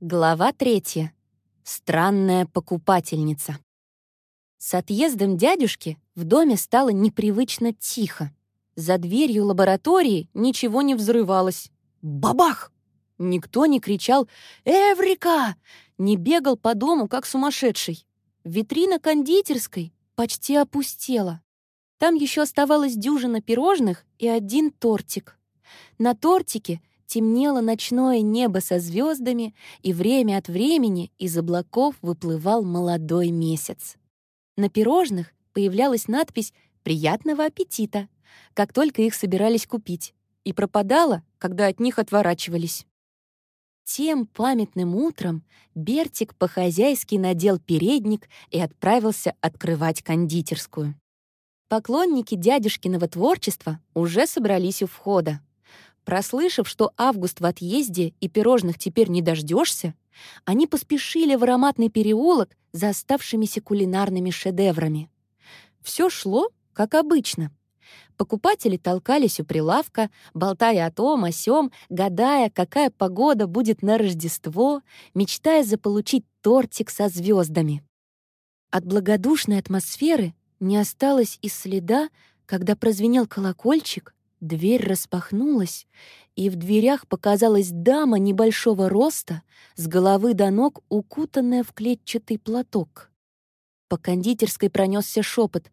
Глава третья. Странная покупательница. С отъездом дядюшки в доме стало непривычно тихо. За дверью лаборатории ничего не взрывалось. Бабах! Никто не кричал «Эврика!», не бегал по дому, как сумасшедший. Витрина кондитерской почти опустела. Там еще оставалась дюжина пирожных и один тортик. На тортике темнело ночное небо со звездами, и время от времени из облаков выплывал молодой месяц. На пирожных появлялась надпись «Приятного аппетита», как только их собирались купить, и пропадала, когда от них отворачивались. Тем памятным утром Бертик по-хозяйски надел передник и отправился открывать кондитерскую. Поклонники дядюшкиного творчества уже собрались у входа. Прослышав, что август в отъезде и пирожных теперь не дождешься, они поспешили в ароматный переулок за оставшимися кулинарными шедеврами. Все шло, как обычно. Покупатели толкались у прилавка, болтая о том, о сём, гадая, какая погода будет на Рождество, мечтая заполучить тортик со звездами. От благодушной атмосферы не осталось и следа, когда прозвенел колокольчик, Дверь распахнулась, и в дверях показалась дама небольшого роста, с головы до ног укутанная в клетчатый платок. По кондитерской пронесся шепот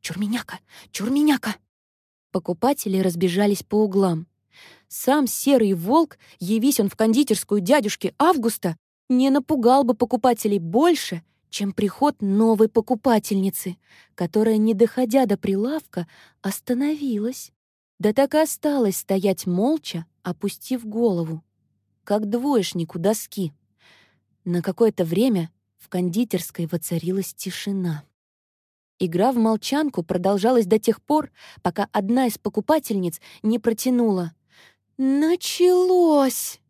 «Чурменяка! Чурменяка!» Покупатели разбежались по углам. Сам серый волк, явись он в кондитерскую дядюшки Августа, не напугал бы покупателей больше, чем приход новой покупательницы, которая, не доходя до прилавка, остановилась да так и осталась стоять молча, опустив голову, как двоечник у доски. На какое-то время в кондитерской воцарилась тишина. Игра в молчанку продолжалась до тех пор, пока одна из покупательниц не протянула «Началось!»,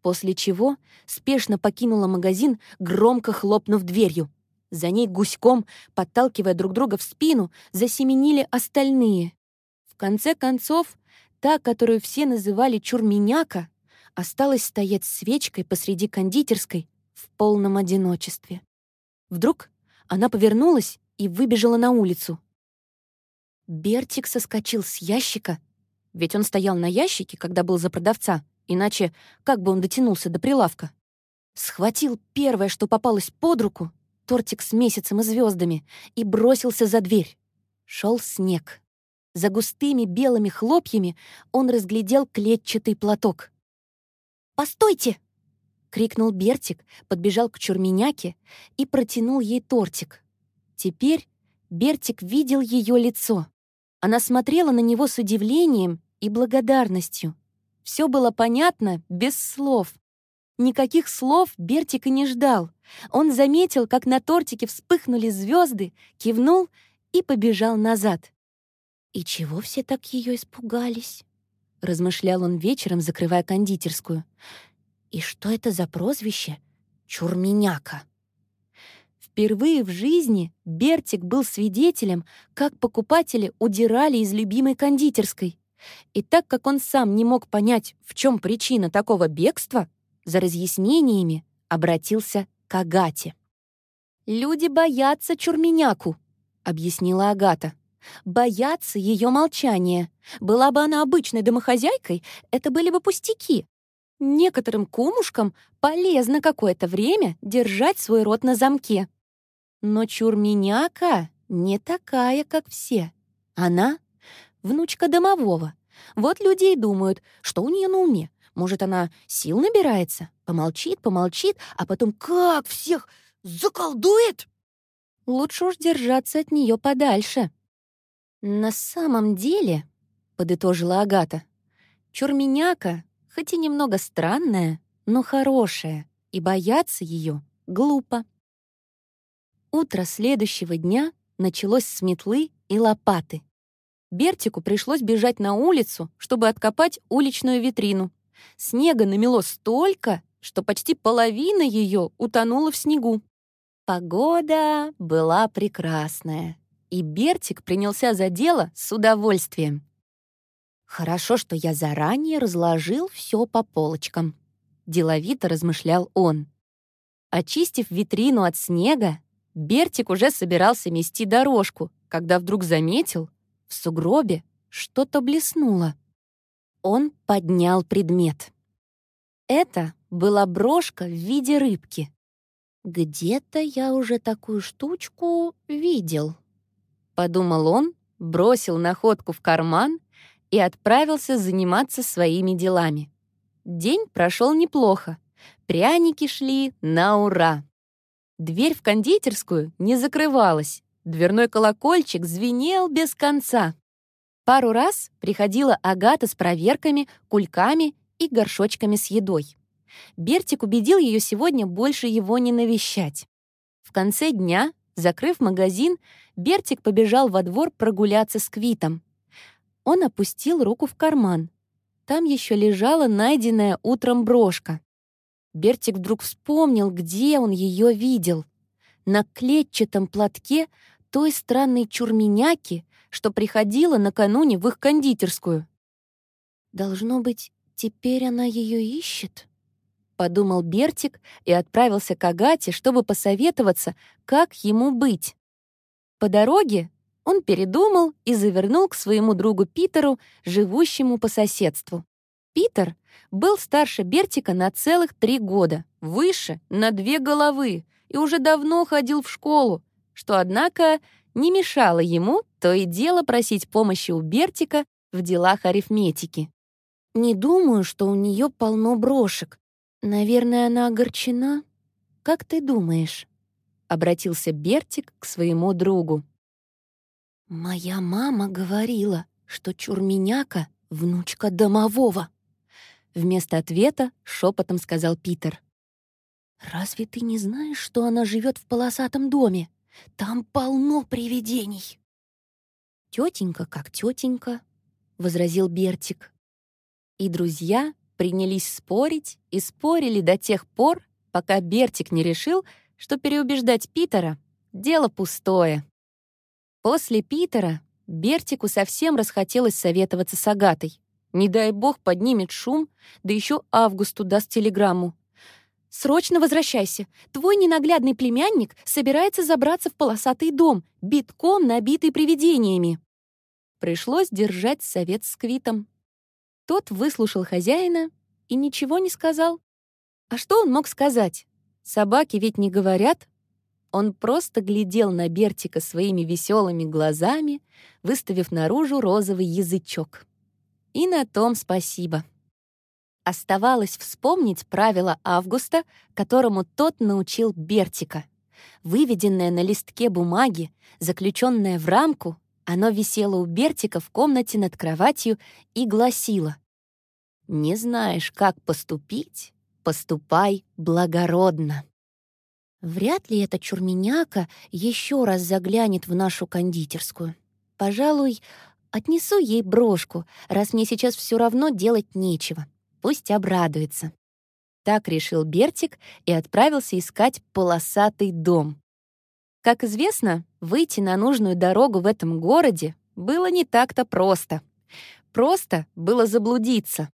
после чего спешно покинула магазин, громко хлопнув дверью. За ней гуськом, подталкивая друг друга в спину, засеменили остальные. В конце концов, та, которую все называли Чурменяка, осталась стоять свечкой посреди кондитерской в полном одиночестве. Вдруг она повернулась и выбежала на улицу. Бертик соскочил с ящика, ведь он стоял на ящике, когда был за продавца, иначе как бы он дотянулся до прилавка. Схватил первое, что попалось под руку, тортик с месяцем и звездами, и бросился за дверь. Шел снег. За густыми белыми хлопьями он разглядел клетчатый платок. «Постойте!» — крикнул Бертик, подбежал к Чурменяке и протянул ей тортик. Теперь Бертик видел ее лицо. Она смотрела на него с удивлением и благодарностью. Все было понятно без слов. Никаких слов Бертик и не ждал. Он заметил, как на тортике вспыхнули звезды, кивнул и побежал назад. «И чего все так ее испугались?» — размышлял он вечером, закрывая кондитерскую. «И что это за прозвище? Чурменяка!» Впервые в жизни Бертик был свидетелем, как покупатели удирали из любимой кондитерской. И так как он сам не мог понять, в чем причина такого бегства, за разъяснениями обратился к Агате. «Люди боятся Чурменяку», — объяснила Агата боятся ее молчания. Была бы она обычной домохозяйкой, это были бы пустяки. Некоторым кумушкам полезно какое-то время держать свой рот на замке. Но Чурменяка не такая, как все. Она — внучка домового. Вот люди и думают, что у нее на уме. Может, она сил набирается, помолчит, помолчит, а потом как всех заколдует? Лучше уж держаться от нее подальше. «На самом деле», — подытожила Агата, «Чурменяка, хоть и немного странная, но хорошая, и бояться ее глупо». Утро следующего дня началось с метлы и лопаты. Бертику пришлось бежать на улицу, чтобы откопать уличную витрину. Снега намело столько, что почти половина ее утонула в снегу. Погода была прекрасная и Бертик принялся за дело с удовольствием. «Хорошо, что я заранее разложил все по полочкам», — деловито размышлял он. Очистив витрину от снега, Бертик уже собирался мести дорожку, когда вдруг заметил, в сугробе что-то блеснуло. Он поднял предмет. Это была брошка в виде рыбки. «Где-то я уже такую штучку видел», — подумал он, бросил находку в карман и отправился заниматься своими делами. День прошел неплохо. Пряники шли на ура. Дверь в кондитерскую не закрывалась. Дверной колокольчик звенел без конца. Пару раз приходила Агата с проверками, кульками и горшочками с едой. Бертик убедил ее сегодня больше его не навещать. В конце дня, закрыв магазин, Бертик побежал во двор прогуляться с Квитом. Он опустил руку в карман. Там еще лежала найденная утром брошка. Бертик вдруг вспомнил, где он ее видел. На клетчатом платке той странной чурменяки, что приходила накануне в их кондитерскую. «Должно быть, теперь она ее ищет?» — подумал Бертик и отправился к Агате, чтобы посоветоваться, как ему быть. По дороге он передумал и завернул к своему другу Питеру, живущему по соседству. Питер был старше Бертика на целых три года, выше — на две головы, и уже давно ходил в школу, что, однако, не мешало ему то и дело просить помощи у Бертика в делах арифметики. «Не думаю, что у нее полно брошек. Наверное, она огорчена. Как ты думаешь?» — обратился Бертик к своему другу. «Моя мама говорила, что Чурменяка — внучка домового». Вместо ответа шепотом сказал Питер. «Разве ты не знаешь, что она живет в полосатом доме? Там полно привидений». «Тетенька как тетенька», — возразил Бертик. И друзья принялись спорить и спорили до тех пор, пока Бертик не решил, что переубеждать Питера — дело пустое. После Питера Бертику совсем расхотелось советоваться с Агатой. Не дай бог поднимет шум, да еще Августу даст телеграмму. «Срочно возвращайся. Твой ненаглядный племянник собирается забраться в полосатый дом, битком набитый привидениями». Пришлось держать совет с Квитом. Тот выслушал хозяина и ничего не сказал. А что он мог сказать? Собаки ведь не говорят. Он просто глядел на Бертика своими веселыми глазами, выставив наружу розовый язычок. И на том спасибо. Оставалось вспомнить правило Августа, которому тот научил Бертика. Выведенное на листке бумаги, заключенное в рамку, оно висело у Бертика в комнате над кроватью и гласило «Не знаешь, как поступить? Поступай благородно». Вряд ли эта чурменяка еще раз заглянет в нашу кондитерскую. Пожалуй, отнесу ей брошку, раз мне сейчас все равно делать нечего. Пусть обрадуется. Так решил Бертик и отправился искать полосатый дом. Как известно, выйти на нужную дорогу в этом городе было не так-то просто. Просто было заблудиться.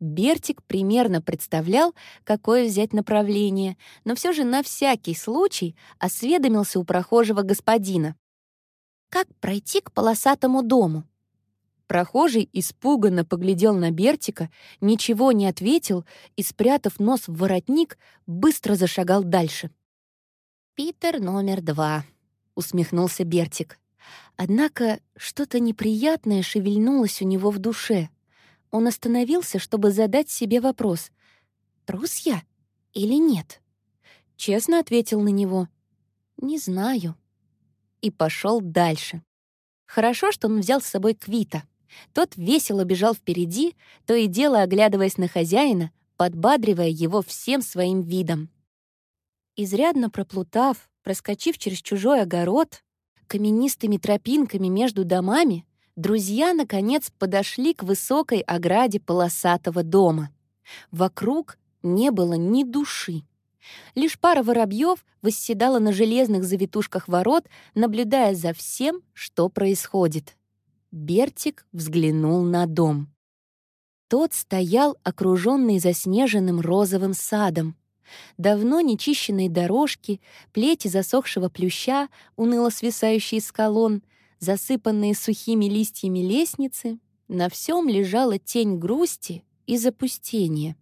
Бертик примерно представлял, какое взять направление, но все же на всякий случай осведомился у прохожего господина. «Как пройти к полосатому дому?» Прохожий испуганно поглядел на Бертика, ничего не ответил и, спрятав нос в воротник, быстро зашагал дальше. «Питер номер два», — усмехнулся Бертик. Однако что-то неприятное шевельнулось у него в душе — он остановился, чтобы задать себе вопрос. «Трус я или нет?» Честно ответил на него. «Не знаю». И пошел дальше. Хорошо, что он взял с собой Квита. Тот весело бежал впереди, то и дело оглядываясь на хозяина, подбадривая его всем своим видом. Изрядно проплутав, проскочив через чужой огород, каменистыми тропинками между домами, друзья, наконец, подошли к высокой ограде полосатого дома. Вокруг не было ни души. Лишь пара воробьев восседала на железных завитушках ворот, наблюдая за всем, что происходит. Бертик взглянул на дом. Тот стоял, окруженный заснеженным розовым садом. Давно нечищенные дорожки, плети засохшего плюща, уныло свисающие с колонн, засыпанные сухими листьями лестницы, на всем лежала тень грусти и запустения.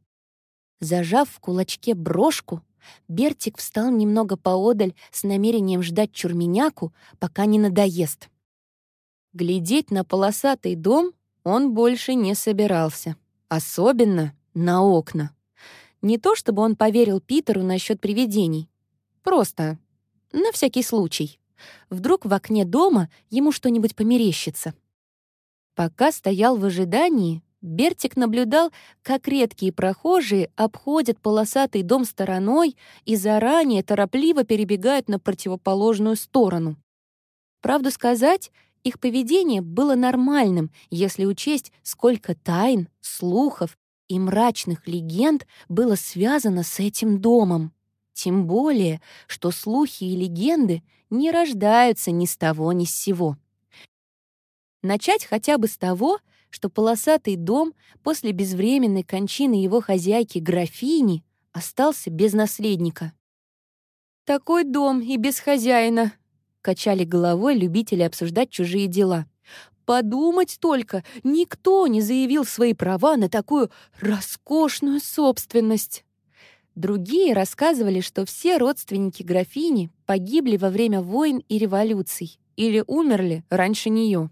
Зажав в кулачке брошку, Бертик встал немного поодаль с намерением ждать чурменяку, пока не надоест. Глядеть на полосатый дом он больше не собирался, особенно на окна. Не то чтобы он поверил Питеру насчет привидений. Просто на всякий случай. Вдруг в окне дома ему что-нибудь померещится. Пока стоял в ожидании, Бертик наблюдал, как редкие прохожие обходят полосатый дом стороной и заранее торопливо перебегают на противоположную сторону. Правду сказать, их поведение было нормальным, если учесть, сколько тайн, слухов и мрачных легенд было связано с этим домом. Тем более, что слухи и легенды не рождаются ни с того ни с сего. Начать хотя бы с того, что полосатый дом после безвременной кончины его хозяйки графини остался без наследника. «Такой дом и без хозяина», — качали головой любители обсуждать чужие дела. «Подумать только, никто не заявил свои права на такую роскошную собственность». Другие рассказывали, что все родственники графини погибли во время войн и революций или умерли раньше нее.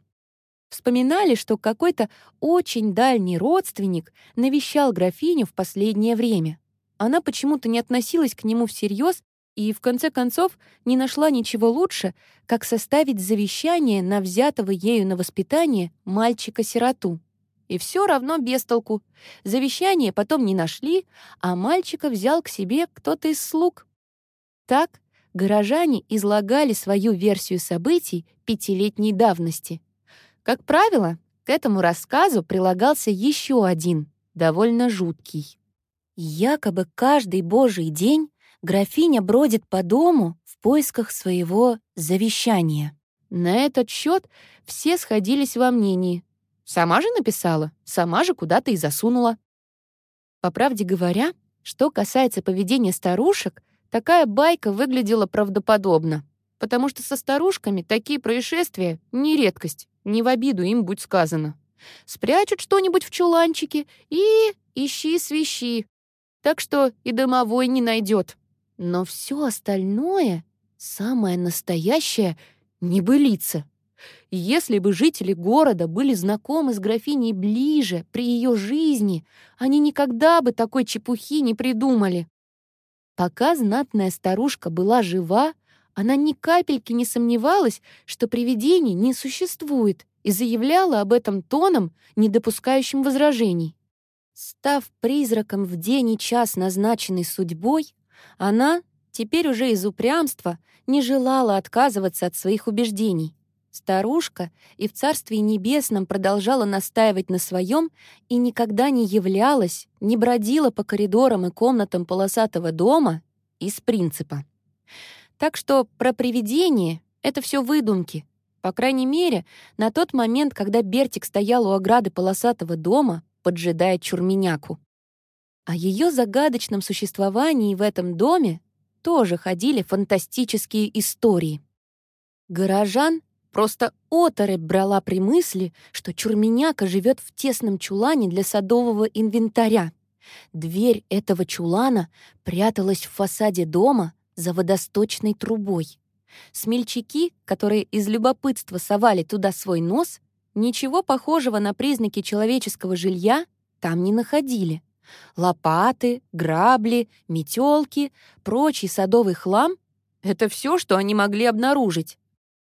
Вспоминали, что какой-то очень дальний родственник навещал графиню в последнее время. Она почему-то не относилась к нему всерьез и, в конце концов, не нашла ничего лучше, как составить завещание на взятого ею на воспитание мальчика-сироту. И все равно без толку. Завещание потом не нашли, а мальчика взял к себе кто-то из слуг. Так горожане излагали свою версию событий пятилетней давности — как правило, к этому рассказу прилагался еще один, довольно жуткий. Якобы каждый божий день графиня бродит по дому в поисках своего завещания. На этот счет все сходились во мнении. Сама же написала, сама же куда-то и засунула. По правде говоря, что касается поведения старушек, такая байка выглядела правдоподобно, потому что со старушками такие происшествия — не редкость. Не в обиду им будь сказано. Спрячут что-нибудь в чуланчике и ищи-свищи. Так что и домовой не найдет. Но все остальное, самое настоящее, небылица. Если бы жители города были знакомы с графиней ближе, при ее жизни, они никогда бы такой чепухи не придумали. Пока знатная старушка была жива, она ни капельки не сомневалась, что привидений не существует, и заявляла об этом тоном, не допускающим возражений. Став призраком в день и час, назначенный судьбой, она, теперь уже из упрямства, не желала отказываться от своих убеждений. Старушка и в Царстве Небесном продолжала настаивать на своем и никогда не являлась, не бродила по коридорам и комнатам полосатого дома из принципа. Так что про привидение — это все выдумки. По крайней мере, на тот момент, когда Бертик стоял у ограды полосатого дома, поджидая чурменяку. О ее загадочном существовании в этом доме тоже ходили фантастические истории. Горожан просто оторопь брала при мысли, что чурменяка живет в тесном чулане для садового инвентаря. Дверь этого чулана пряталась в фасаде дома, за водосточной трубой. Смельчаки, которые из любопытства совали туда свой нос, ничего похожего на признаки человеческого жилья там не находили. Лопаты, грабли, метелки, прочий садовый хлам — это все, что они могли обнаружить.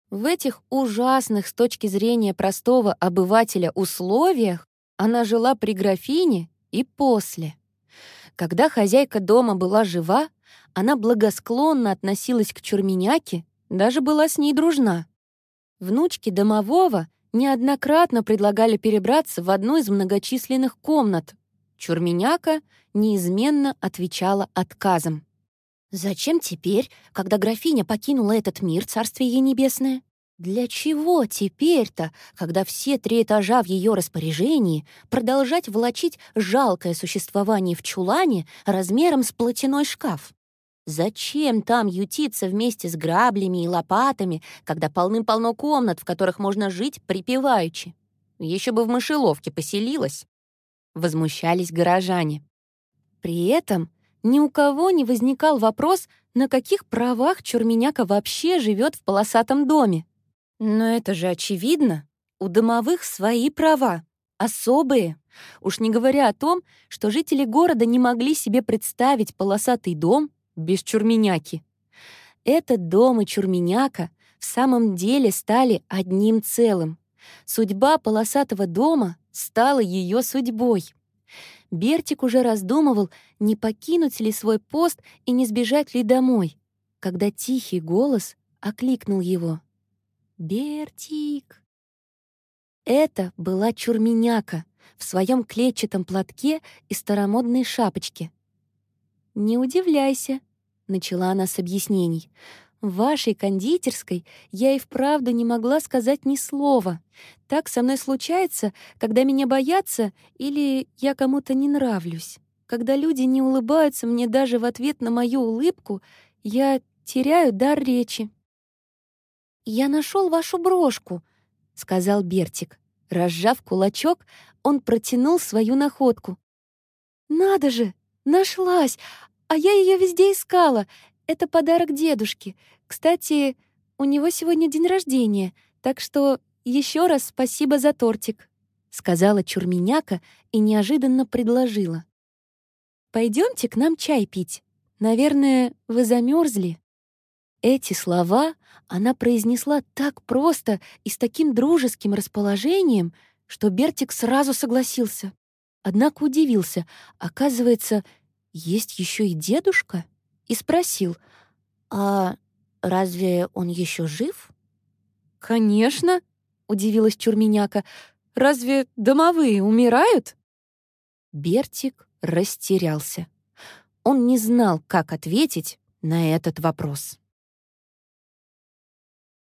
В этих ужасных с точки зрения простого обывателя условиях она жила при графине и после. Когда хозяйка дома была жива, она благосклонно относилась к Чурменяке, даже была с ней дружна. Внучки домового неоднократно предлагали перебраться в одну из многочисленных комнат. Чурменяка неизменно отвечала отказом. «Зачем теперь, когда графиня покинула этот мир, царствие ей небесное? Для чего теперь-то, когда все три этажа в ее распоряжении, продолжать волочить жалкое существование в чулане размером с платяной шкаф? Зачем там ютиться вместе с граблями и лопатами, когда полным-полно комнат, в которых можно жить припеваючи? Еще бы в мышеловке поселилась. Возмущались горожане. При этом ни у кого не возникал вопрос, на каких правах Чурменяка вообще живет в полосатом доме. Но это же очевидно. У домовых свои права, особые. Уж не говоря о том, что жители города не могли себе представить полосатый дом без Чурменяки. Этот дом и Чурменяка в самом деле стали одним целым. Судьба полосатого дома стала ее судьбой. Бертик уже раздумывал, не покинуть ли свой пост и не сбежать ли домой, когда тихий голос окликнул его. «Бертик!» Это была Чурменяка в своем клетчатом платке и старомодной шапочке. «Не удивляйся», — начала она с объяснений. В вашей кондитерской я и вправду не могла сказать ни слова. Так со мной случается, когда меня боятся или я кому-то не нравлюсь. Когда люди не улыбаются мне даже в ответ на мою улыбку, я теряю дар речи. «Я нашел вашу брошку», — сказал Бертик. Разжав кулачок, он протянул свою находку. «Надо же! Нашлась! А я ее везде искала. Это подарок дедушке. Кстати, у него сегодня день рождения, так что еще раз спасибо за тортик», — сказала Чурменяка и неожиданно предложила. Пойдемте к нам чай пить. Наверное, вы замерзли. Эти слова она произнесла так просто и с таким дружеским расположением, что Бертик сразу согласился. Однако удивился. Оказывается, есть еще и дедушка? И спросил, «А разве он еще жив?» «Конечно», — удивилась Чурменяка. «Разве домовые умирают?» Бертик растерялся. Он не знал, как ответить на этот вопрос.